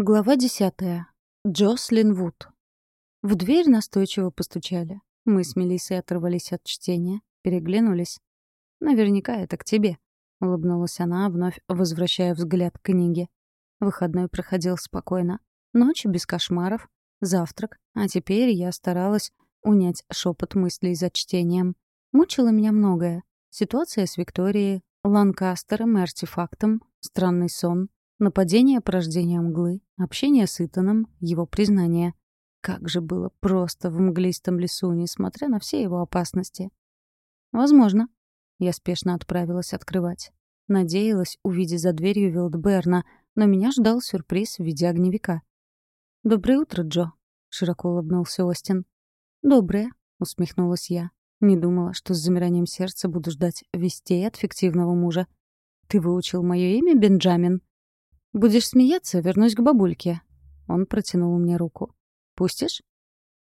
Глава десятая. Джослин Вуд. В дверь настойчиво постучали. Мы с Мелиссой оторвались от чтения, переглянулись. «Наверняка это к тебе», — улыбнулась она, вновь возвращая взгляд к книге. Выходной проходил спокойно. Ночь без кошмаров, завтрак, а теперь я старалась унять шепот мыслей за чтением. Мучило меня многое. Ситуация с Викторией, Ланкастером и артефактом, странный сон, Нападение порождения мглы, общение с Итаном, его признание. Как же было просто в мглистом лесу, несмотря на все его опасности. Возможно. Я спешно отправилась открывать. Надеялась увидеть за дверью Вилдберна, но меня ждал сюрприз в виде огневика. «Доброе утро, Джо», — широко улыбнулся Остин. «Доброе», — усмехнулась я. Не думала, что с замиранием сердца буду ждать вестей от фиктивного мужа. «Ты выучил мое имя, Бенджамин?» «Будешь смеяться, вернусь к бабульке». Он протянул мне руку. «Пустишь?»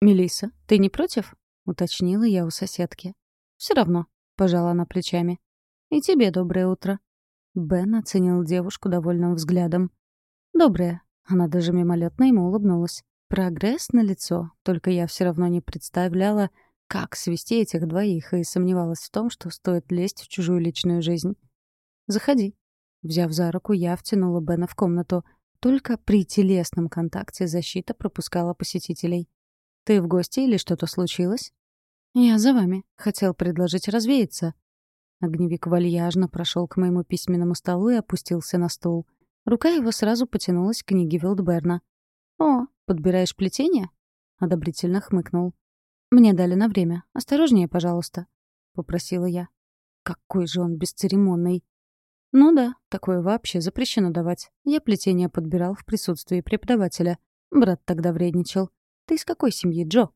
Мелиса, ты не против?» — уточнила я у соседки. Все равно», — пожала она плечами. «И тебе доброе утро». Бен оценил девушку довольным взглядом. «Доброе». Она даже мимолетно ему улыбнулась. Прогресс на лицо, только я все равно не представляла, как свести этих двоих, и сомневалась в том, что стоит лезть в чужую личную жизнь. «Заходи», Взяв за руку, я втянула Бена в комнату. Только при телесном контакте защита пропускала посетителей. «Ты в гости или что-то случилось?» «Я за вами. Хотел предложить развеяться». Огневик вальяжно прошел к моему письменному столу и опустился на стул. Рука его сразу потянулась к книге Вилдберна. «О, подбираешь плетение?» — одобрительно хмыкнул. «Мне дали на время. Осторожнее, пожалуйста», — попросила я. «Какой же он бесцеремонный!» Ну да, такое вообще запрещено давать. Я плетение подбирал в присутствии преподавателя. Брат тогда вредничал. Ты из какой семьи, Джо?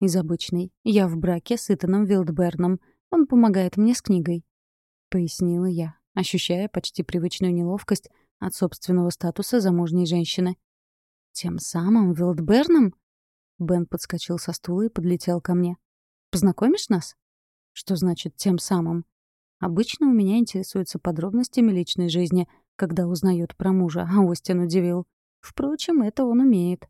Из обычной. Я в браке с Итаном Вилдберном. Он помогает мне с книгой. Пояснила я, ощущая почти привычную неловкость от собственного статуса замужней женщины. Тем самым Вилдберном? Бен подскочил со стула и подлетел ко мне. «Познакомишь нас?» «Что значит «тем самым»?» Обычно у меня интересуются подробностями личной жизни, когда узнают про мужа, а Остин удивил. Впрочем, это он умеет.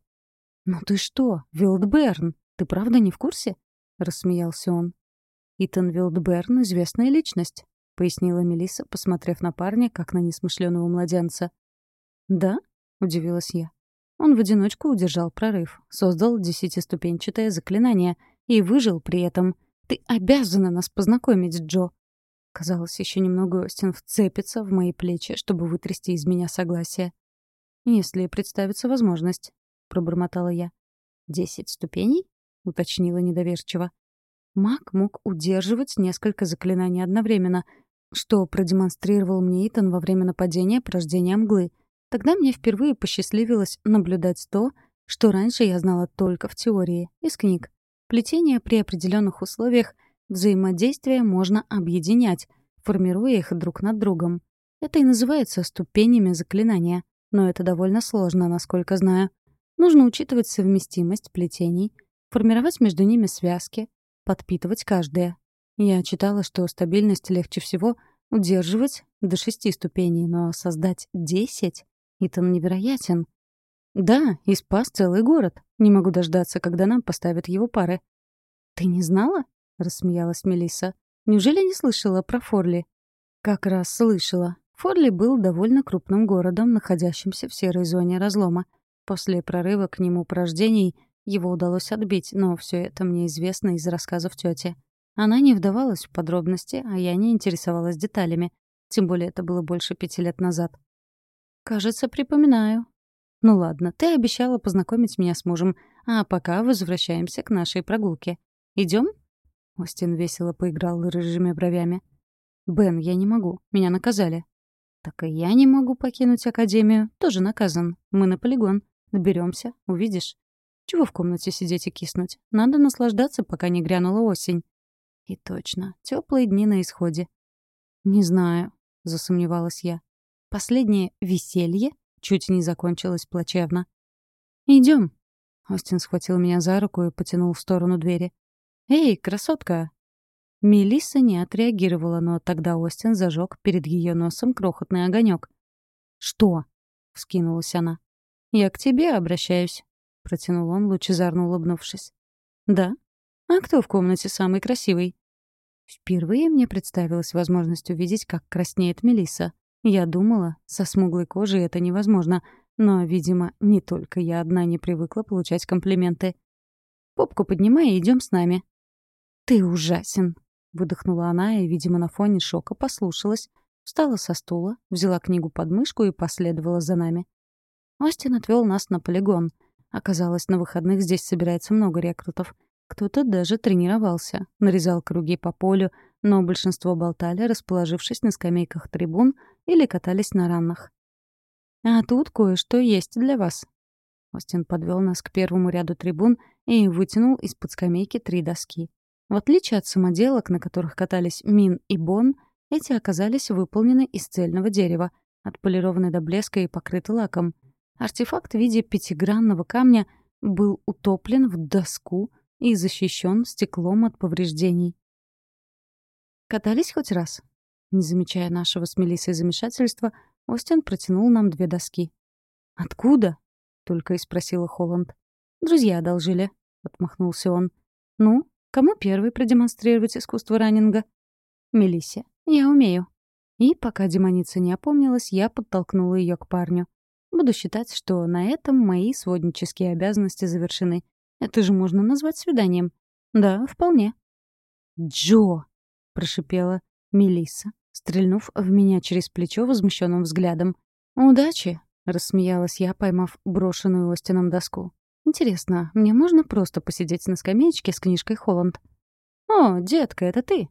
«Ну ты что, Вилдберн, ты правда не в курсе?» — рассмеялся он. «Итан Вилдберн — известная личность», — пояснила Мелисса, посмотрев на парня, как на несмышленого младенца. «Да?» — удивилась я. Он в одиночку удержал прорыв, создал десятиступенчатое заклинание и выжил при этом. «Ты обязана нас познакомить, Джо!» Казалось, еще немного Остин вцепится в мои плечи, чтобы вытрясти из меня согласие. «Если представится возможность», — пробормотала я. «Десять ступеней?» — уточнила недоверчиво. Маг мог удерживать несколько заклинаний одновременно, что продемонстрировал мне Итан во время нападения порождения мглы. Тогда мне впервые посчастливилось наблюдать то, что раньше я знала только в теории, из книг. Плетение при определенных условиях Взаимодействия можно объединять, формируя их друг над другом. Это и называется ступенями заклинания, но это довольно сложно, насколько знаю. Нужно учитывать совместимость плетений, формировать между ними связки, подпитывать каждое. Я читала, что стабильность легче всего удерживать до шести ступеней, но создать десять — это невероятен. Да, и спас целый город. Не могу дождаться, когда нам поставят его пары. Ты не знала? — рассмеялась Мелисса. «Неужели не слышала про Форли?» «Как раз слышала. Форли был довольно крупным городом, находящимся в серой зоне разлома. После прорыва к нему порождений его удалось отбить, но все это мне известно из рассказов тети. Она не вдавалась в подробности, а я не интересовалась деталями. Тем более это было больше пяти лет назад. «Кажется, припоминаю». «Ну ладно, ты обещала познакомить меня с мужем, а пока возвращаемся к нашей прогулке. Идем? Остин весело поиграл рыжими бровями. «Бен, я не могу. Меня наказали». «Так и я не могу покинуть Академию. Тоже наказан. Мы на полигон. Доберемся, увидишь. Чего в комнате сидеть и киснуть? Надо наслаждаться, пока не грянула осень». И точно, теплые дни на исходе. «Не знаю», — засомневалась я. Последнее веселье чуть не закончилось плачевно. Идем. Остин схватил меня за руку и потянул в сторону двери. «Эй, красотка!» Мелисса не отреагировала, но тогда Остин зажег перед ее носом крохотный огонек. «Что?» — вскинулась она. Я к тебе обращаюсь», — протянул он, лучезарно улыбнувшись. «Да? А кто в комнате самый красивый?» Впервые мне представилась возможность увидеть, как краснеет Мелиса. Я думала, со смуглой кожей это невозможно, но, видимо, не только я одна не привыкла получать комплименты. «Попку поднимай и идем с нами». «Ты ужасен», — выдохнула она и, видимо, на фоне шока послушалась, встала со стула, взяла книгу под мышку и последовала за нами. Остин отвел нас на полигон. Оказалось, на выходных здесь собирается много рекрутов. Кто-то даже тренировался, нарезал круги по полю, но большинство болтали, расположившись на скамейках трибун или катались на раннах. «А тут кое-что есть для вас». Остин подвел нас к первому ряду трибун и вытянул из-под скамейки три доски. В отличие от самоделок, на которых катались Мин и Бон, эти оказались выполнены из цельного дерева, отполированы до блеска и покрыты лаком. Артефакт в виде пятигранного камня был утоплен в доску — и защищен стеклом от повреждений. Катались хоть раз? Не замечая нашего с Мелиссой замешательства, Остин протянул нам две доски. «Откуда?» — только и спросила Холланд. «Друзья одолжили», — отмахнулся он. «Ну, кому первый продемонстрировать искусство раннинга?» «Мелиссе. Я умею». И пока демоница не опомнилась, я подтолкнула ее к парню. Буду считать, что на этом мои своднические обязанности завершены. Это же можно назвать свиданием. Да, вполне. «Джо!» — прошипела Мелисса, стрельнув в меня через плечо возмущенным взглядом. «Удачи!» — рассмеялась я, поймав брошенную Остином доску. «Интересно, мне можно просто посидеть на скамеечке с книжкой Холланд?» «О, детка, это ты!»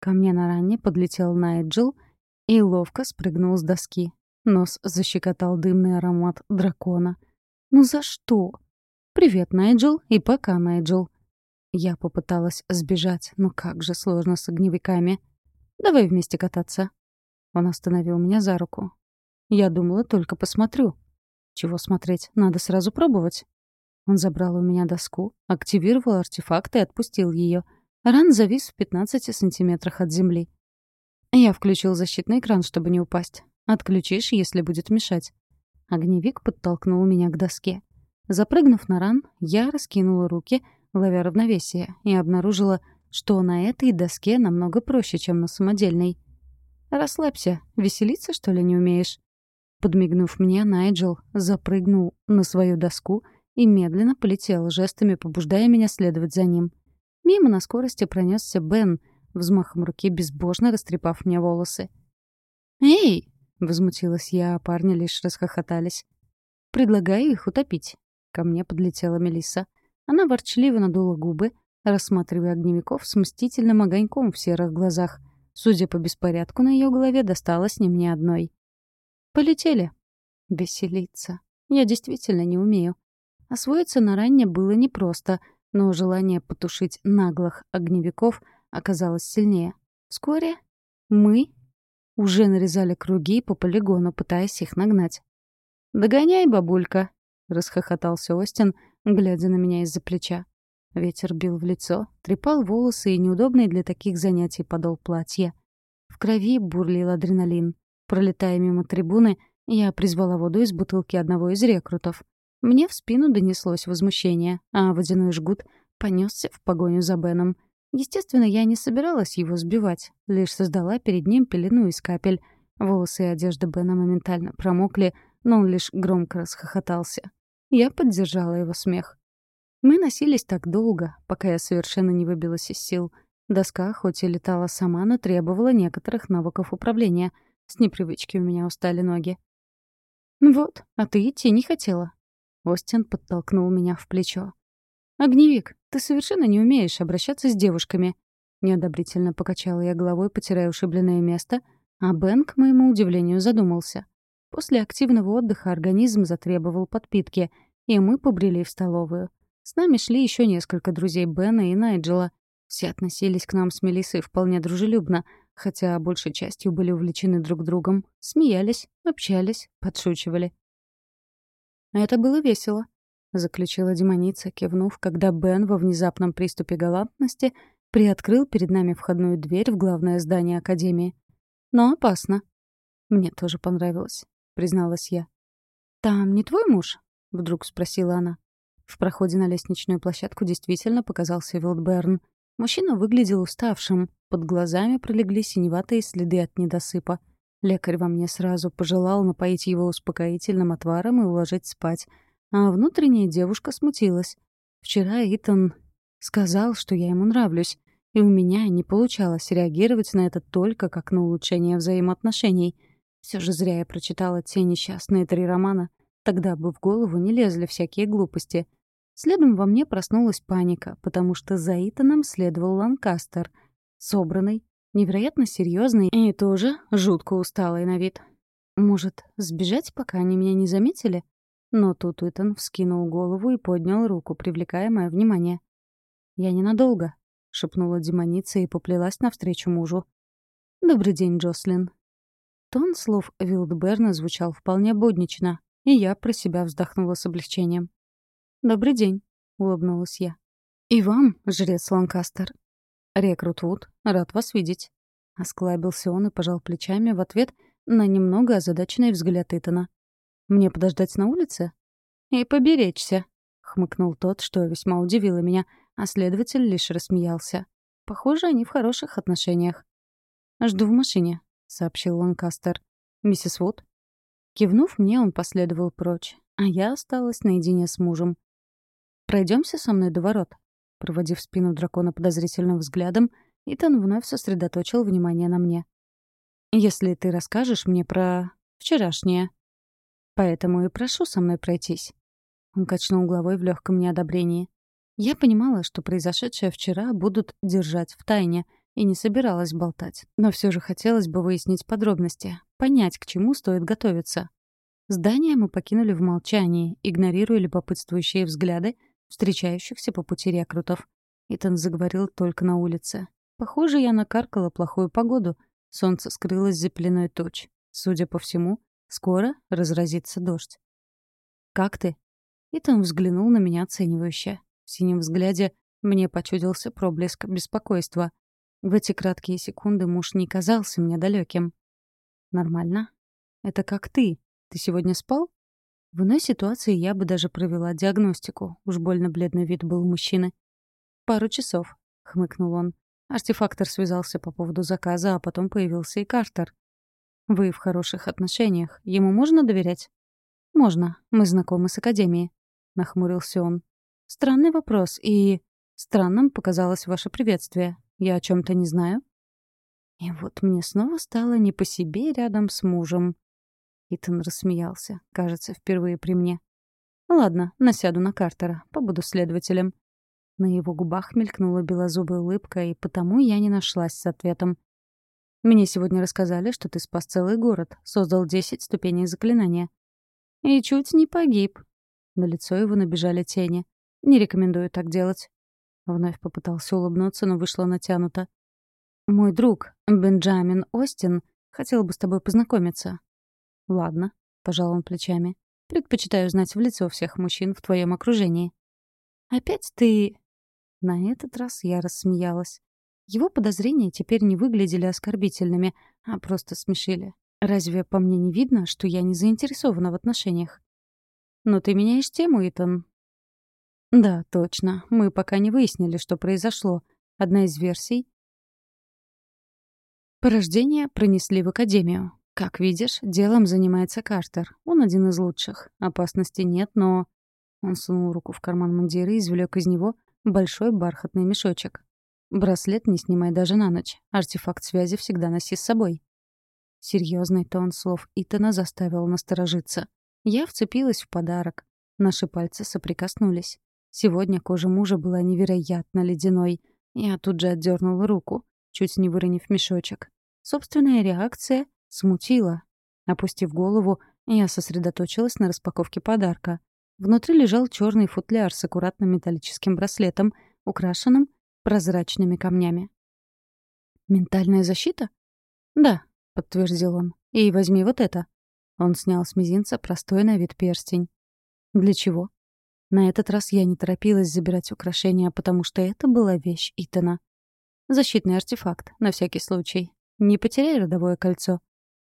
Ко мне на ранне подлетел Найджел и ловко спрыгнул с доски. Нос защекотал дымный аромат дракона. «Ну за что?» «Привет, Найджел, и пока, Найджел». Я попыталась сбежать, но как же сложно с огневиками. «Давай вместе кататься». Он остановил меня за руку. Я думала, только посмотрю. Чего смотреть? Надо сразу пробовать. Он забрал у меня доску, активировал артефакт и отпустил ее. Ран завис в 15 сантиметрах от земли. Я включил защитный экран, чтобы не упасть. Отключишь, если будет мешать. Огневик подтолкнул меня к доске. Запрыгнув на ран, я раскинула руки, ловя равновесие, и обнаружила, что на этой доске намного проще, чем на самодельной. «Расслабься, веселиться, что ли, не умеешь?» Подмигнув мне, Найджел запрыгнул на свою доску и медленно полетел, жестами побуждая меня следовать за ним. Мимо на скорости пронесся Бен, взмахом руки безбожно растрепав мне волосы. «Эй!» — возмутилась я, а парни лишь расхохотались. «Предлагаю их утопить», Ко мне подлетела Мелисса. Она ворчливо надула губы, рассматривая огневиков с мстительным огоньком в серых глазах. Судя по беспорядку на ее голове, досталось не мне одной. «Полетели». Веселиться. Я действительно не умею. Освоиться на ранне было непросто, но желание потушить наглых огневиков оказалось сильнее. Вскоре мы уже нарезали круги по полигону, пытаясь их нагнать. «Догоняй, бабулька!» расхохотался Остин, глядя на меня из-за плеча. Ветер бил в лицо, трепал волосы и неудобный для таких занятий подол платья. В крови бурлил адреналин. Пролетая мимо трибуны, я призвала воду из бутылки одного из рекрутов. Мне в спину донеслось возмущение, а водяной жгут понесся в погоню за Беном. Естественно, я не собиралась его сбивать, лишь создала перед ним пелену из капель. Волосы и одежда Бена моментально промокли, но он лишь громко расхохотался. Я поддержала его смех. Мы носились так долго, пока я совершенно не выбилась из сил. Доска хоть и летала сама, но требовала некоторых навыков управления. С непривычки у меня устали ноги. «Вот, а ты идти не хотела». Остин подтолкнул меня в плечо. «Огневик, ты совершенно не умеешь обращаться с девушками». Неодобрительно покачала я головой, потирая ушибленное место, а Бен, к моему удивлению, задумался. После активного отдыха организм затребовал подпитки, и мы побрели в столовую. С нами шли еще несколько друзей Бена и Найджела. Все относились к нам с Мелиссой вполне дружелюбно, хотя большей частью были увлечены друг другом, смеялись, общались, подшучивали. «Это было весело», — заключила демоница, кивнув, когда Бен во внезапном приступе галантности приоткрыл перед нами входную дверь в главное здание Академии. «Но опасно». Мне тоже понравилось. — призналась я. «Там не твой муж?» — вдруг спросила она. В проходе на лестничную площадку действительно показался Вилдберн. Мужчина выглядел уставшим, под глазами пролегли синеватые следы от недосыпа. Лекарь во мне сразу пожелал напоить его успокоительным отваром и уложить спать. А внутренняя девушка смутилась. Вчера Итан сказал, что я ему нравлюсь, и у меня не получалось реагировать на это только как на улучшение взаимоотношений. Все же зря я прочитала те несчастные три романа. Тогда бы в голову не лезли всякие глупости. Следом во мне проснулась паника, потому что за Итаном следовал Ланкастер. Собранный, невероятно серьезный и тоже жутко усталый на вид. Может, сбежать, пока они меня не заметили? Но тут Итан вскинул голову и поднял руку, привлекая мое внимание. «Я ненадолго», — шепнула демоница и поплелась навстречу мужу. «Добрый день, Джослин». Тон слов Вилдберна звучал вполне буднично, и я про себя вздохнула с облегчением. «Добрый день», — улыбнулась я. «И вам, жрец Ланкастер». «Рекрут Вуд, рад вас видеть». Осклабился он и пожал плечами в ответ на немного озадаченный взгляд Итана. «Мне подождать на улице?» «И поберечься», — хмыкнул тот, что весьма удивило меня, а следователь лишь рассмеялся. «Похоже, они в хороших отношениях». «Жду в машине», — сообщил Ланкастер. «Миссис Вуд?» Кивнув мне, он последовал прочь, а я осталась наедине с мужем. Пройдемся со мной до ворот». Проводив спину дракона подозрительным взглядом, Итан вновь сосредоточил внимание на мне. «Если ты расскажешь мне про... вчерашнее. Поэтому и прошу со мной пройтись». Он качнул головой в легком неодобрении. Я понимала, что произошедшее вчера будут держать в тайне, и не собиралась болтать. Но все же хотелось бы выяснить подробности, понять, к чему стоит готовиться. Здание мы покинули в молчании, игнорируя любопытствующие взгляды встречающихся по пути рекрутов. Итан заговорил только на улице. Похоже, я накаркала плохую погоду. Солнце скрылось за пеленой туч. Судя по всему, скоро разразится дождь. «Как ты?» Итан взглянул на меня оценивающе. В синем взгляде мне почудился проблеск беспокойства. В эти краткие секунды муж не казался мне далеким. «Нормально. Это как ты. Ты сегодня спал?» В иной ситуации я бы даже провела диагностику. Уж больно бледный вид был у мужчины. «Пару часов», — хмыкнул он. Артефактор связался по поводу заказа, а потом появился и Картер. «Вы в хороших отношениях. Ему можно доверять?» «Можно. Мы знакомы с Академией», — нахмурился он. «Странный вопрос, и...» «Странным показалось ваше приветствие. Я о чем то не знаю?» И вот мне снова стало не по себе рядом с мужем. Итан рассмеялся, кажется, впервые при мне. «Ладно, насяду на Картера, побуду следователем». На его губах мелькнула белозубая улыбка, и потому я не нашлась с ответом. «Мне сегодня рассказали, что ты спас целый город, создал десять ступеней заклинания». «И чуть не погиб». На лицо его набежали тени. «Не рекомендую так делать». Вновь попытался улыбнуться, но вышло натянуто. «Мой друг, Бенджамин Остин, хотел бы с тобой познакомиться. «Ладно», — пожал он плечами. «Предпочитаю знать в лицо всех мужчин в твоем окружении». «Опять ты...» На этот раз я рассмеялась. Его подозрения теперь не выглядели оскорбительными, а просто смешили. Разве по мне не видно, что я не заинтересована в отношениях? Но ты меняешь тему, Итан. Да, точно. Мы пока не выяснили, что произошло. Одна из версий. Порождение пронесли в академию. Как видишь, делом занимается Картер. Он один из лучших. Опасности нет, но... Он сунул руку в карман мундира и извлек из него большой бархатный мешочек. Браслет не снимай даже на ночь. Артефакт связи всегда носи с собой. Серьезный тон слов Итана заставил насторожиться. Я вцепилась в подарок. Наши пальцы соприкоснулись. Сегодня кожа мужа была невероятно ледяной. Я тут же отдернула руку, чуть не выронив мешочек. Собственная реакция Смутило. Опустив голову, я сосредоточилась на распаковке подарка. Внутри лежал черный футляр с аккуратным металлическим браслетом, украшенным прозрачными камнями. «Ментальная защита?» «Да», — подтвердил он. «И возьми вот это». Он снял с мизинца простой на вид перстень. «Для чего?» На этот раз я не торопилась забирать украшения, потому что это была вещь Итана. «Защитный артефакт, на всякий случай. Не потеряй родовое кольцо».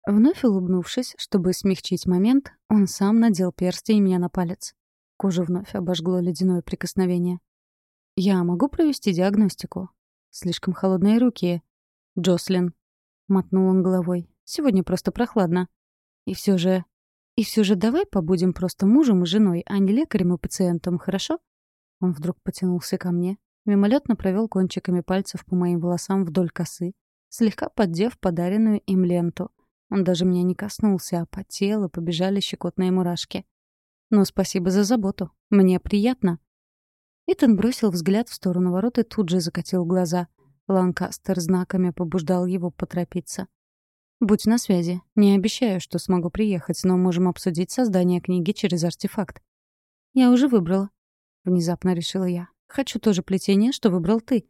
Вновь улыбнувшись, чтобы смягчить момент, он сам надел перстень мне на палец. Кожу вновь обожгло ледяное прикосновение. «Я могу провести диагностику?» «Слишком холодные руки». «Джослин». Мотнул он головой. «Сегодня просто прохладно. И все же... И все же давай побудем просто мужем и женой, а не лекарем и пациентом, хорошо?» Он вдруг потянулся ко мне, мимолетно провел кончиками пальцев по моим волосам вдоль косы, слегка поддев подаренную им ленту. Он даже меня не коснулся, а по телу побежали щекотные мурашки. «Но спасибо за заботу. Мне приятно». Итан бросил взгляд в сторону ворот и тут же закатил глаза. Ланкастер знаками побуждал его поторопиться. «Будь на связи. Не обещаю, что смогу приехать, но можем обсудить создание книги через артефакт». «Я уже выбрала», — внезапно решила я. «Хочу то же плетение, что выбрал ты».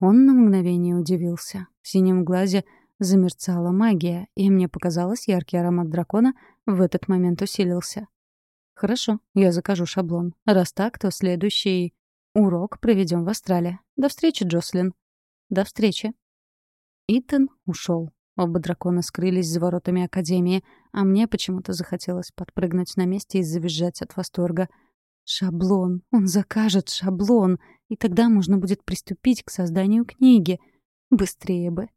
Он на мгновение удивился. В синем глазе замерцала магия, и мне показалось, яркий аромат дракона в этот момент усилился. «Хорошо, я закажу шаблон. Раз так, то следующий урок проведем в Астрале. До встречи, Джослин». «До встречи». Итан ушел. Оба дракона скрылись за воротами Академии, а мне почему-то захотелось подпрыгнуть на месте и завизжать от восторга. Шаблон. Он закажет шаблон, и тогда можно будет приступить к созданию книги. Быстрее бы.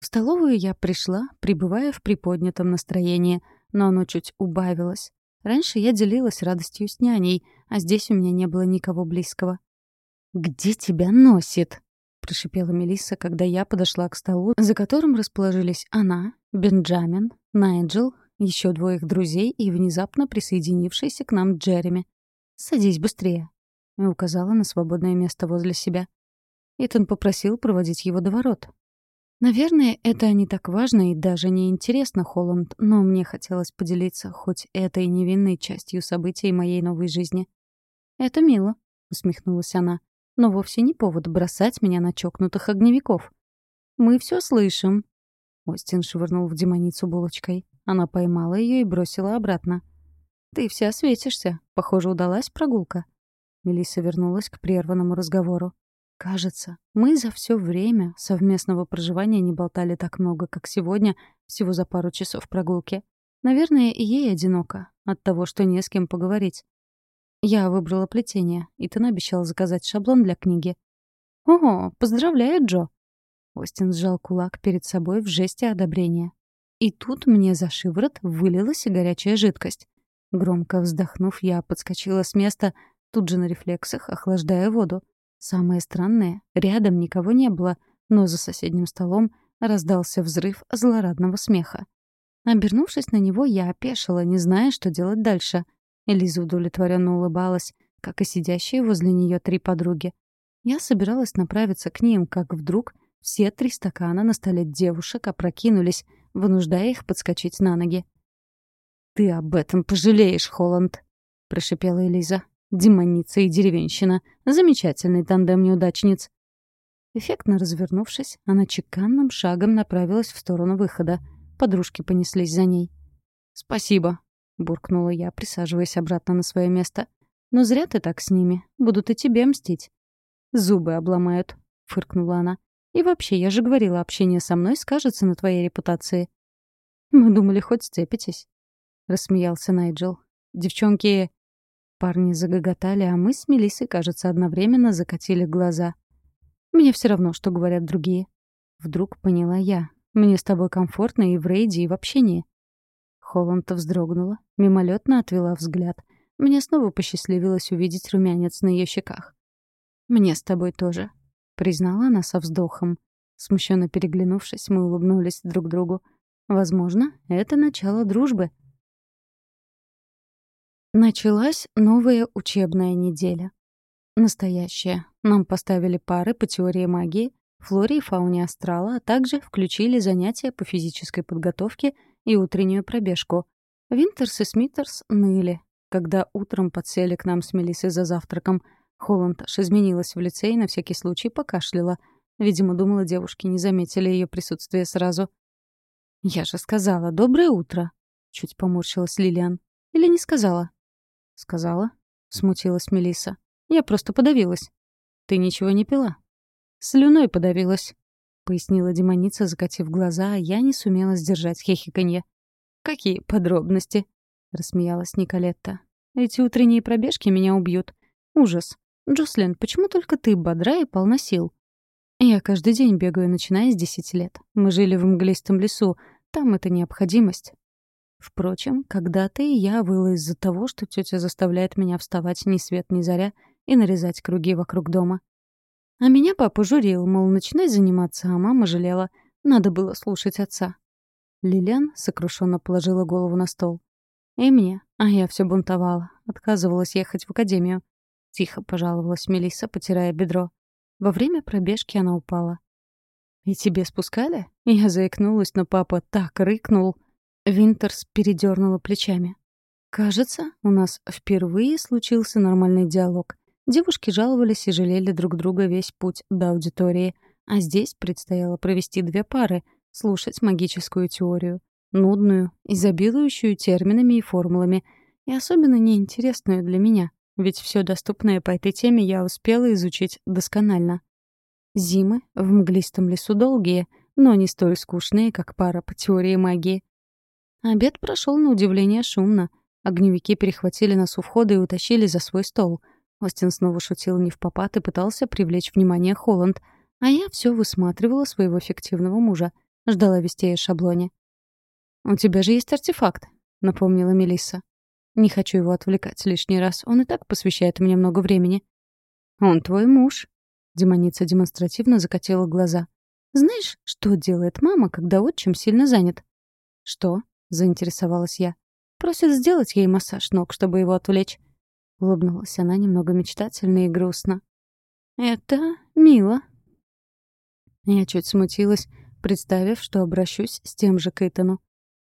В столовую я пришла, пребывая в приподнятом настроении, но оно чуть убавилось. Раньше я делилась радостью с няней, а здесь у меня не было никого близкого. «Где тебя носит?» — прошипела Мелисса, когда я подошла к столу, за которым расположились она, Бенджамин, Найджел, еще двое их друзей и внезапно присоединившийся к нам Джереми. «Садись быстрее», — и указала на свободное место возле себя. Итан попросил проводить его до ворот. Наверное, это не так важно и даже не интересно, Холланд, но мне хотелось поделиться хоть этой невинной частью событий моей новой жизни. «Это мило», — усмехнулась она, — «но вовсе не повод бросать меня на чокнутых огневиков». «Мы все слышим». Остин швырнул в демоницу булочкой. Она поймала ее и бросила обратно. «Ты вся светишься. Похоже, удалась прогулка». Мелисса вернулась к прерванному разговору. Кажется, мы за все время совместного проживания не болтали так много, как сегодня, всего за пару часов прогулки. Наверное, и ей одиноко от того, что не с кем поговорить. Я выбрала плетение, и ты обещал заказать шаблон для книги. «Ого, поздравляю, Джо!» Остин сжал кулак перед собой в жесте одобрения. И тут мне за шиворот вылилась горячая жидкость. Громко вздохнув, я подскочила с места, тут же на рефлексах охлаждая воду. Самое странное, рядом никого не было, но за соседним столом раздался взрыв злорадного смеха. Обернувшись на него, я опешила, не зная, что делать дальше. Элиза удовлетворенно улыбалась, как и сидящие возле нее три подруги. Я собиралась направиться к ним, как вдруг все три стакана на столе девушек опрокинулись, вынуждая их подскочить на ноги. «Ты об этом пожалеешь, Холланд!» — прошипела Элиза. Демоница и деревенщина. Замечательный тандем неудачниц. Эффектно развернувшись, она чеканным шагом направилась в сторону выхода. Подружки понеслись за ней. «Спасибо», — буркнула я, присаживаясь обратно на свое место. «Но зря ты так с ними. Будут и тебе мстить». «Зубы обломают», — фыркнула она. «И вообще, я же говорила, общение со мной скажется на твоей репутации». «Мы думали, хоть сцепитесь», — рассмеялся Найджел. «Девчонки Парни загоготали, а мы с Мелиссой, кажется, одновременно закатили глаза. «Мне все равно, что говорят другие». Вдруг поняла я. «Мне с тобой комфортно и в рейде, и в общении». Холланд вздрогнула, мимолетно отвела взгляд. Мне снова посчастливилось увидеть румянец на ее щеках. «Мне с тобой тоже», — признала она со вздохом. Смущенно переглянувшись, мы улыбнулись друг другу. «Возможно, это начало дружбы». Началась новая учебная неделя. Настоящая. Нам поставили пары по теории магии, флоре и фауне астрала, а также включили занятия по физической подготовке и утреннюю пробежку. Винтерс и Смитерс ныли. Когда утром подсели к нам с Мелиссой за завтраком, Холланд аж изменилась в лице и на всякий случай покашляла. Видимо, думала, девушки не заметили ее присутствие сразу. «Я же сказала, доброе утро!» — чуть поморщилась Лилиан. «Или не сказала?» Сказала. Смутилась Мелиса. Я просто подавилась. Ты ничего не пила? Слюной подавилась, пояснила демоница, закатив глаза, а я не сумела сдержать хихиканье. Какие подробности? рассмеялась Николетта. Эти утренние пробежки меня убьют. Ужас. Джослин, почему только ты бодра и полна сил? Я каждый день бегаю, начиная с десяти лет. Мы жили в мглистом лесу. Там это необходимость. Впрочем, когда-то и я выла из-за того, что тетя заставляет меня вставать ни свет ни заря и нарезать круги вокруг дома. А меня папа журил, мол, начинай заниматься, а мама жалела. Надо было слушать отца. Лилиан сокрушенно положила голову на стол. И мне, а я все бунтовала, отказывалась ехать в академию. Тихо пожаловалась Мелисса, потирая бедро. Во время пробежки она упала. «И тебе спускали?» Я заикнулась, но папа так рыкнул — Винтерс передернула плечами. «Кажется, у нас впервые случился нормальный диалог. Девушки жаловались и жалели друг друга весь путь до аудитории, а здесь предстояло провести две пары, слушать магическую теорию, нудную, изобилующую терминами и формулами, и особенно неинтересную для меня, ведь все доступное по этой теме я успела изучить досконально. Зимы в мглистом лесу долгие, но не столь скучные, как пара по теории магии. Обед прошел на удивление шумно. Огневики перехватили нас у входа и утащили за свой стол. Остин снова шутил не в попад и пытался привлечь внимание Холланд, а я все высматривала своего фиктивного мужа, ждала вестей о шаблоне. «У тебя же есть артефакт», — напомнила Мелисса. «Не хочу его отвлекать лишний раз, он и так посвящает мне много времени». «Он твой муж», — демоница демонстративно закатила глаза. «Знаешь, что делает мама, когда отчим сильно занят?» «Что?» — заинтересовалась я. «Просит сделать ей массаж ног, чтобы его отвлечь». Улыбнулась она немного мечтательно и грустно. «Это мило». Я чуть смутилась, представив, что обращусь с тем же Кейтону.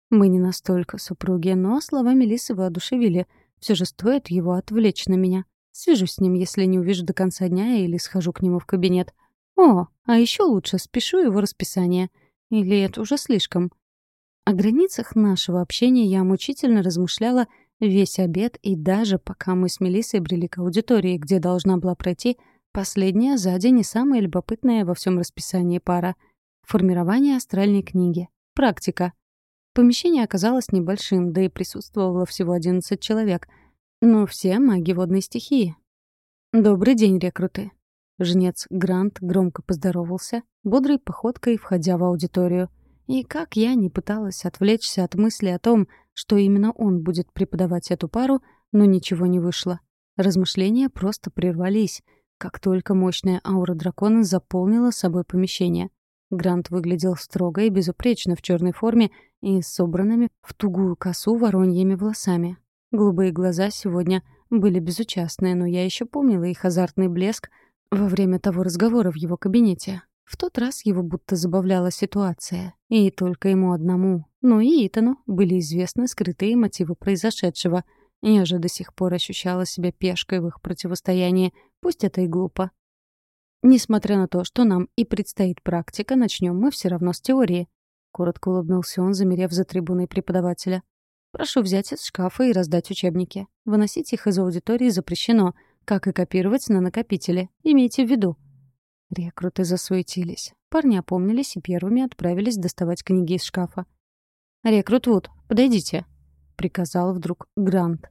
Мы не настолько супруги, но слова Мелиссы воодушевили. Все же стоит его отвлечь на меня. Свяжусь с ним, если не увижу до конца дня, или схожу к нему в кабинет. О, а еще лучше спешу его расписание. Или это уже слишком? О границах нашего общения я мучительно размышляла весь обед и даже пока мы с Мелиссой брели к аудитории, где должна была пройти последняя за день и самая любопытная во всем расписании пара — формирование астральной книги. Практика. Помещение оказалось небольшим, да и присутствовало всего 11 человек. Но все маги водной стихии. «Добрый день, рекруты!» Жнец Грант громко поздоровался, бодрой походкой входя в аудиторию — и как я не пыталась отвлечься от мысли о том, что именно он будет преподавать эту пару, но ничего не вышло. Размышления просто прервались, как только мощная аура дракона заполнила собой помещение. Грант выглядел строго и безупречно в черной форме и с собранными в тугую косу вороньими волосами. Голубые глаза сегодня были безучастные, но я еще помнила их азартный блеск во время того разговора в его кабинете. В тот раз его будто забавляла ситуация. И только ему одному, ну и Итану, были известны скрытые мотивы произошедшего. Я же до сих пор ощущала себя пешкой в их противостоянии, пусть это и глупо. Несмотря на то, что нам и предстоит практика, начнем мы все равно с теории. Коротко улыбнулся он, замерев за трибуной преподавателя. «Прошу взять из шкафа и раздать учебники. Выносить их из аудитории запрещено, как и копировать на накопители. Имейте в виду». Рекруты засуетились. Парни опомнились и первыми отправились доставать книги из шкафа. «Рекрут Вуд, подойдите», — приказал вдруг Грант.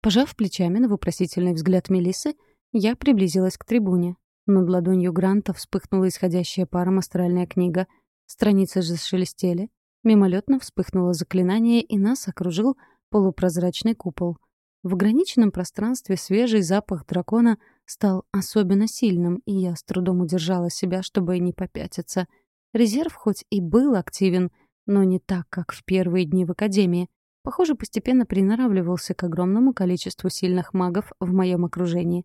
Пожав плечами на вопросительный взгляд Мелисы, я приблизилась к трибуне. Над ладонью Гранта вспыхнула исходящая паром астральная книга. Страницы зашелестели. Мимолетно вспыхнуло заклинание, и нас окружил полупрозрачный купол. В ограниченном пространстве свежий запах дракона — стал особенно сильным, и я с трудом удержала себя, чтобы не попятиться. Резерв хоть и был активен, но не так, как в первые дни в Академии. Похоже, постепенно приноравливался к огромному количеству сильных магов в моем окружении.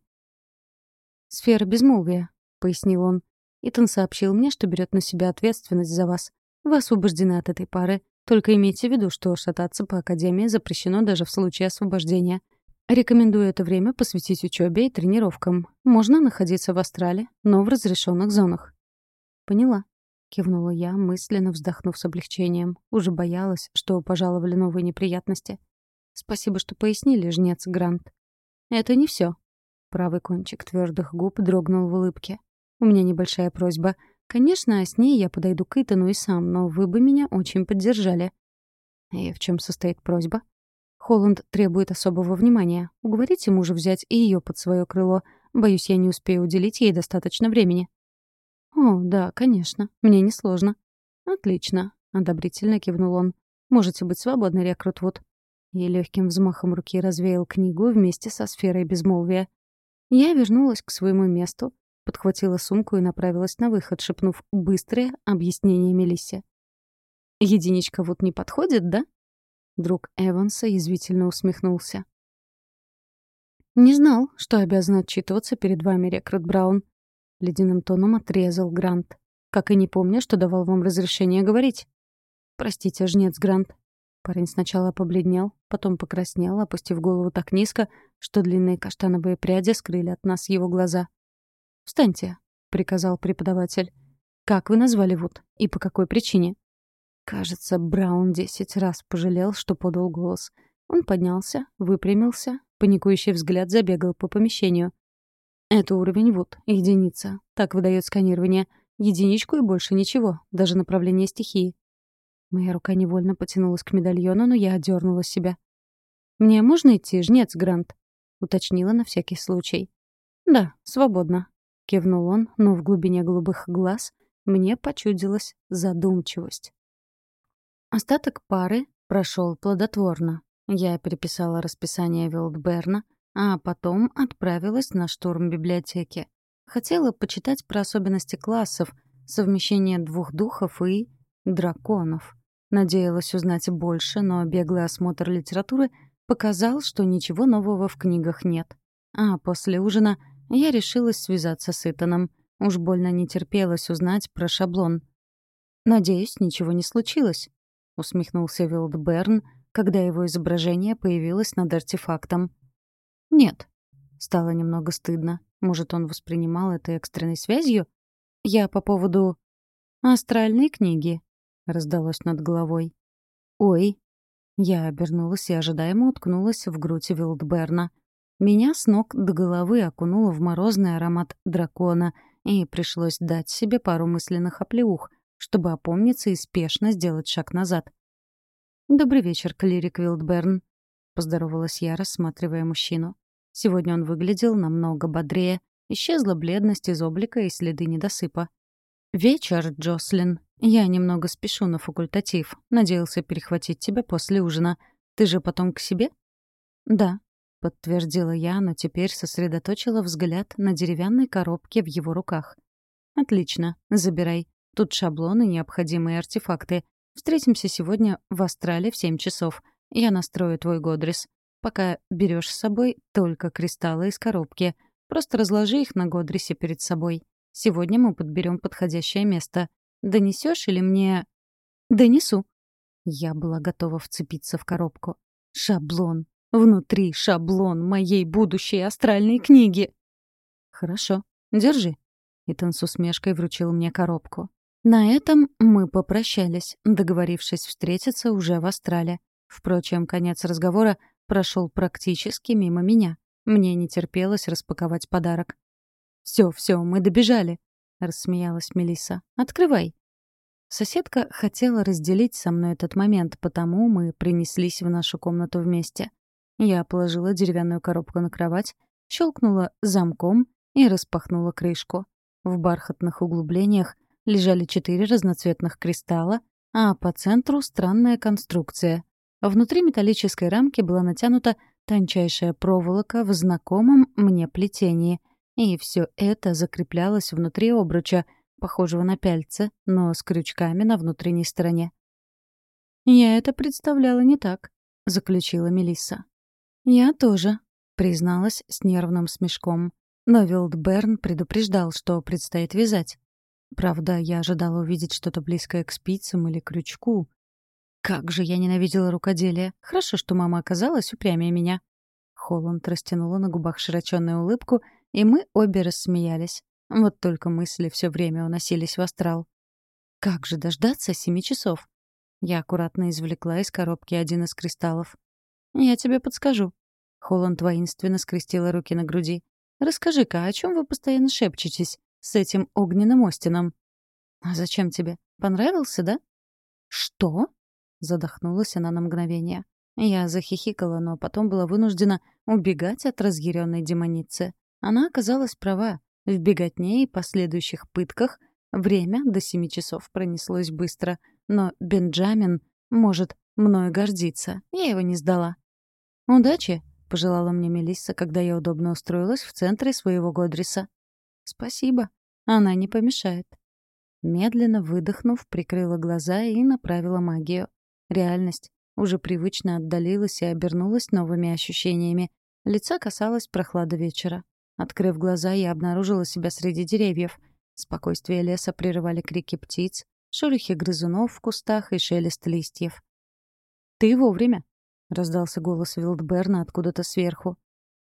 «Сфера безмолвия», — пояснил он. «Итан сообщил мне, что берет на себя ответственность за вас. Вы освобождены от этой пары. Только имейте в виду, что шататься по Академии запрещено даже в случае освобождения. Рекомендую это время посвятить учебе и тренировкам. Можно находиться в астрале, но в разрешенных зонах. Поняла. Кивнула я, мысленно вздохнув с облегчением. Уже боялась, что пожаловали новые неприятности. Спасибо, что пояснили, жнец Грант. Это не все. Правый кончик твердых губ дрогнул в улыбке. У меня небольшая просьба. Конечно, с ней я подойду к Итану и сам, но вы бы меня очень поддержали. И в чем состоит просьба? Холланд требует особого внимания. Уговорите мужа взять и ее под свое крыло. Боюсь, я не успею уделить ей достаточно времени». «О, да, конечно. Мне несложно». «Отлично», — одобрительно кивнул он. «Можете быть свободны, рекрут Вуд». И легким взмахом руки развеял книгу вместе со сферой безмолвия. Я вернулась к своему месту, подхватила сумку и направилась на выход, шепнув быстрое объяснение Мелиссе. «Единичка вот не подходит, да?» Друг Эванса язвительно усмехнулся. «Не знал, что обязан отчитываться перед вами, рекрут Браун», — ледяным тоном отрезал Грант. «Как и не помню, что давал вам разрешение говорить». «Простите, жнец Грант». Парень сначала побледнел, потом покраснел, опустив голову так низко, что длинные каштановые пряди скрыли от нас его глаза. «Встаньте», — приказал преподаватель. «Как вы назвали Вуд? И по какой причине?» Кажется, Браун десять раз пожалел, что подал голос. Он поднялся, выпрямился, паникующий взгляд забегал по помещению. Это уровень Вуд, единица. Так выдает сканирование. Единичку и больше ничего, даже направление стихии. Моя рука невольно потянулась к медальону, но я отдернула себя. «Мне можно идти, жнец Грант?» — уточнила на всякий случай. «Да, свободно», — кивнул он, но в глубине голубых глаз мне почудилась задумчивость. Остаток пары прошел плодотворно. Я переписала расписание Вилдберна, а потом отправилась на штурм библиотеки. Хотела почитать про особенности классов, совмещение двух духов и драконов. Надеялась узнать больше, но беглый осмотр литературы показал, что ничего нового в книгах нет. А после ужина я решилась связаться с Итаном. Уж больно не терпелось узнать про шаблон. Надеюсь, ничего не случилось усмехнулся Вилдберн, когда его изображение появилось над артефактом. Нет. Стало немного стыдно. Может, он воспринимал это экстренной связью? Я по поводу астральной книги, раздалось над головой. Ой. Я обернулась и ожидаемо уткнулась в грудь Вилдберна. Меня с ног до головы окунуло в морозный аромат дракона, и пришлось дать себе пару мысленных оплеух, чтобы опомниться и спешно сделать шаг назад. «Добрый вечер, клирик Вилдберн», — поздоровалась я, рассматривая мужчину. Сегодня он выглядел намного бодрее, исчезла бледность из облика и следы недосыпа. «Вечер, Джослин. Я немного спешу на факультатив. Надеялся перехватить тебя после ужина. Ты же потом к себе?» «Да», — подтвердила я, но теперь сосредоточила взгляд на деревянной коробке в его руках. «Отлично, забирай. Тут шаблоны, необходимые артефакты. Встретимся сегодня в Астрале в семь часов. Я настрою твой Годрис. Пока берешь с собой только кристаллы из коробки. Просто разложи их на Годрисе перед собой. Сегодня мы подберем подходящее место. Донесешь или мне... Донесу. Я была готова вцепиться в коробку. Шаблон. Внутри шаблон моей будущей астральной книги. Хорошо. Держи. Итан с усмешкой вручил мне коробку. На этом мы попрощались, договорившись встретиться уже в Астрале. Впрочем, конец разговора прошел практически мимо меня. Мне не терпелось распаковать подарок. «Все, все, мы добежали», — рассмеялась Мелиса. «Открывай». Соседка хотела разделить со мной этот момент, потому мы принеслись в нашу комнату вместе. Я положила деревянную коробку на кровать, щелкнула замком и распахнула крышку. В бархатных углублениях лежали четыре разноцветных кристалла, а по центру — странная конструкция. Внутри металлической рамки была натянута тончайшая проволока в знакомом мне плетении, и все это закреплялось внутри обруча, похожего на пяльце, но с крючками на внутренней стороне. «Я это представляла не так», — заключила Мелисса. «Я тоже», — призналась с нервным смешком. Но Вилдберн предупреждал, что предстоит вязать. Правда, я ожидала увидеть что-то близкое к спицам или крючку. Как же я ненавидела рукоделие. Хорошо, что мама оказалась упрямее меня. Холланд растянула на губах широченную улыбку, и мы обе рассмеялись. Вот только мысли все время уносились в астрал. Как же дождаться семи часов? Я аккуратно извлекла из коробки один из кристаллов. «Я тебе подскажу». Холланд воинственно скрестила руки на груди. «Расскажи-ка, о чем вы постоянно шепчетесь? С этим огненным Остином. «А зачем тебе? Понравился, да?» «Что?» — задохнулась она на мгновение. Я захихикала, но потом была вынуждена убегать от разъяренной демоницы. Она оказалась права. В беготне и последующих пытках время до семи часов пронеслось быстро, но Бенджамин может мною гордиться. Я его не сдала. «Удачи!» — пожелала мне Мелисса, когда я удобно устроилась в центре своего Годриса. «Спасибо. Она не помешает». Медленно выдохнув, прикрыла глаза и направила магию. Реальность уже привычно отдалилась и обернулась новыми ощущениями. Лица касалась прохлада вечера. Открыв глаза, я обнаружила себя среди деревьев. Спокойствие леса прерывали крики птиц, шорохи грызунов в кустах и шелест листьев. «Ты вовремя!» — раздался голос Вилдберна откуда-то сверху.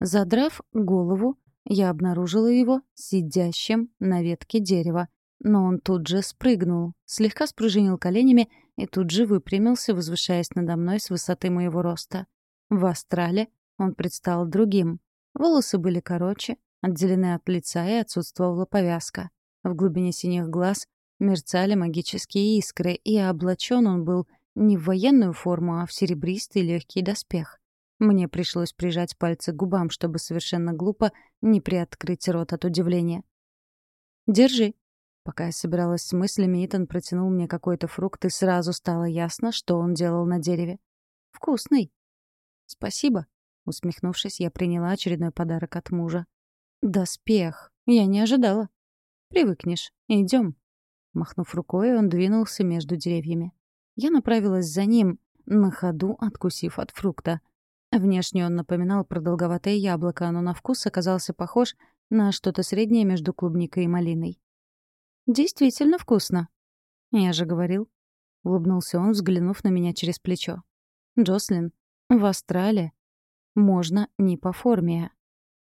Задрав голову, я обнаружила его сидящим на ветке дерева. Но он тут же спрыгнул, слегка спружинил коленями и тут же выпрямился, возвышаясь надо мной с высоты моего роста. В астрале он предстал другим. Волосы были короче, отделены от лица и отсутствовала повязка. В глубине синих глаз мерцали магические искры, и облачен он был не в военную форму, а в серебристый легкий доспех. Мне пришлось прижать пальцы к губам, чтобы совершенно глупо не приоткрыть рот от удивления. «Держи». Пока я собиралась с мыслями, Итан протянул мне какой-то фрукт, и сразу стало ясно, что он делал на дереве. «Вкусный». «Спасибо». Усмехнувшись, я приняла очередной подарок от мужа. «Доспех. Я не ожидала». «Привыкнешь. Идем». Махнув рукой, он двинулся между деревьями. Я направилась за ним, на ходу откусив от фрукта. Внешне он напоминал продолговатое яблоко, но на вкус оказался похож на что-то среднее между клубникой и малиной. «Действительно вкусно». «Я же говорил». Улыбнулся он, взглянув на меня через плечо. «Джослин, в Астрале можно не по форме».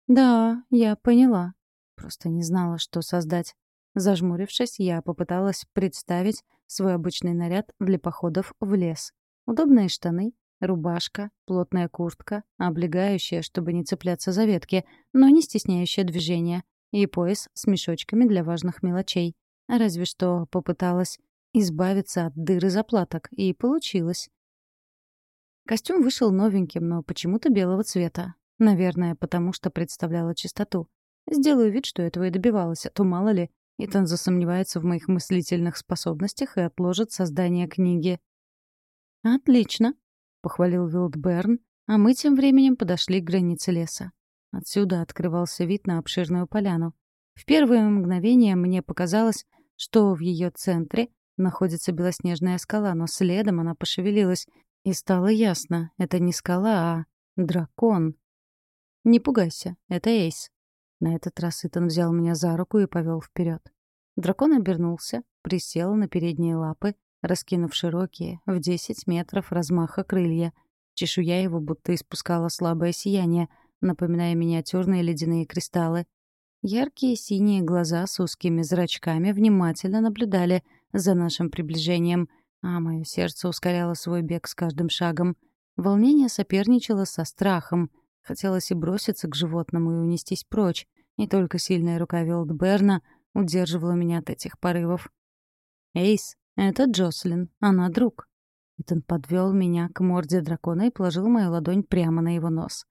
«Да, я поняла. Просто не знала, что создать. Зажмурившись, я попыталась представить свой обычный наряд для походов в лес. Удобные штаны, рубашка, плотная куртка, облегающая, чтобы не цепляться за ветки, но не стесняющая движения, и пояс с мешочками для важных мелочей. Разве что попыталась избавиться от дыры заплаток, и получилось. Костюм вышел новеньким, но почему-то белого цвета. Наверное, потому что представляла чистоту. Сделаю вид, что этого и добивалась, а то мало ли, Итан засомневается в моих мыслительных способностях и отложит создание книги. «Отлично», — похвалил Вилдберн, а мы тем временем подошли к границе леса. Отсюда открывался вид на обширную поляну. В первое мгновение мне показалось, что в ее центре находится белоснежная скала, но следом она пошевелилась, и стало ясно — это не скала, а дракон. «Не пугайся, это Эйс», на этот раз Итан взял меня за руку и повел вперед. Дракон обернулся, присел на передние лапы, раскинув широкие, в 10 метров размаха крылья. Чешуя его будто испускала слабое сияние, напоминая миниатюрные ледяные кристаллы. Яркие синие глаза с узкими зрачками внимательно наблюдали за нашим приближением, а мое сердце ускоряло свой бег с каждым шагом. Волнение соперничало со страхом, Хотелось и броситься к животному и унестись прочь, и только сильная рука Вилдберна удерживала меня от этих порывов. «Эйс, это Джослин, она друг». Итан подвел меня к морде дракона и положил мою ладонь прямо на его нос.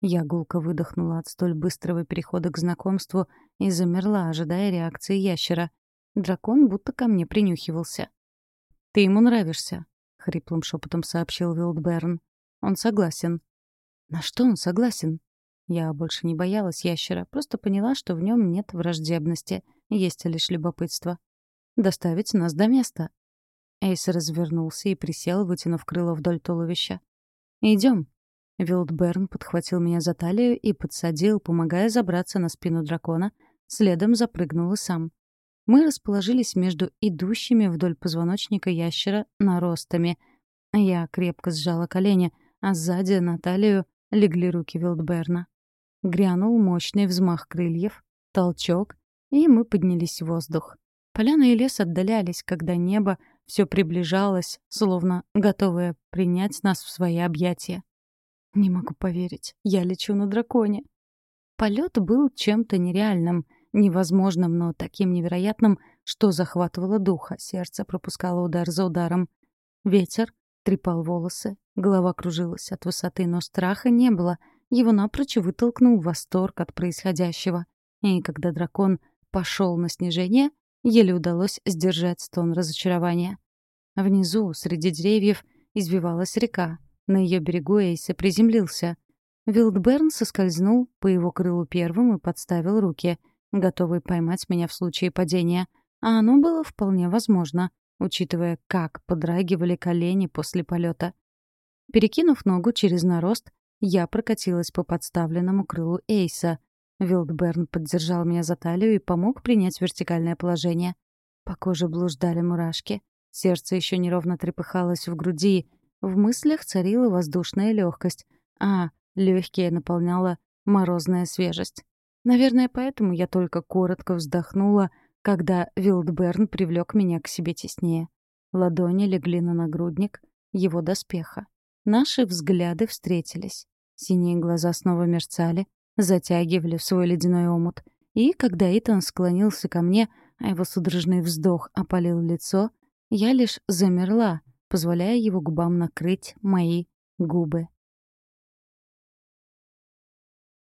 Я гулко выдохнула от столь быстрого перехода к знакомству и замерла, ожидая реакции ящера. Дракон будто ко мне принюхивался. «Ты ему нравишься», — хриплым шепотом сообщил Вилдберн. «Он согласен. На что он согласен? Я больше не боялась ящера, просто поняла, что в нем нет враждебности, есть лишь любопытство. «Доставить нас до места». Эйс развернулся и присел, вытянув крыло вдоль туловища. Идем. Вилдберн подхватил меня за талию и подсадил, помогая забраться на спину дракона, следом запрыгнул и сам. Мы расположились между идущими вдоль позвоночника ящера наростами. Я крепко сжала колени, а сзади на талию легли руки Вилдберна. Грянул мощный взмах крыльев, толчок, и мы поднялись в воздух. Поляна и лес отдалялись, когда небо все приближалось, словно готовое принять нас в свои объятия. Не могу поверить, я лечу на драконе. Полет был чем-то нереальным, невозможным, но таким невероятным, что захватывало духа, сердце пропускало удар за ударом. Ветер трепал волосы, Голова кружилась от высоты, но страха не было. Его напрочь вытолкнул восторг от происходящего. И когда дракон пошел на снижение, еле удалось сдержать стон разочарования. Внизу, среди деревьев, извивалась река. На ее берегу Эйса приземлился. Вилдберн соскользнул по его крылу первым и подставил руки, готовый поймать меня в случае падения. А оно было вполне возможно, учитывая, как подрагивали колени после полета. Перекинув ногу через нарост, я прокатилась по подставленному крылу Эйса. Вилдберн поддержал меня за талию и помог принять вертикальное положение. По коже блуждали мурашки. Сердце еще неровно трепыхалось в груди. В мыслях царила воздушная легкость, а легкие наполняла морозная свежесть. Наверное, поэтому я только коротко вздохнула, когда Вилдберн привлек меня к себе теснее. Ладони легли на нагрудник его доспеха. Наши взгляды встретились. Синие глаза снова мерцали, затягивали в свой ледяной омут. И когда Итан склонился ко мне, а его судорожный вздох опалил лицо, я лишь замерла, позволяя его губам накрыть мои губы.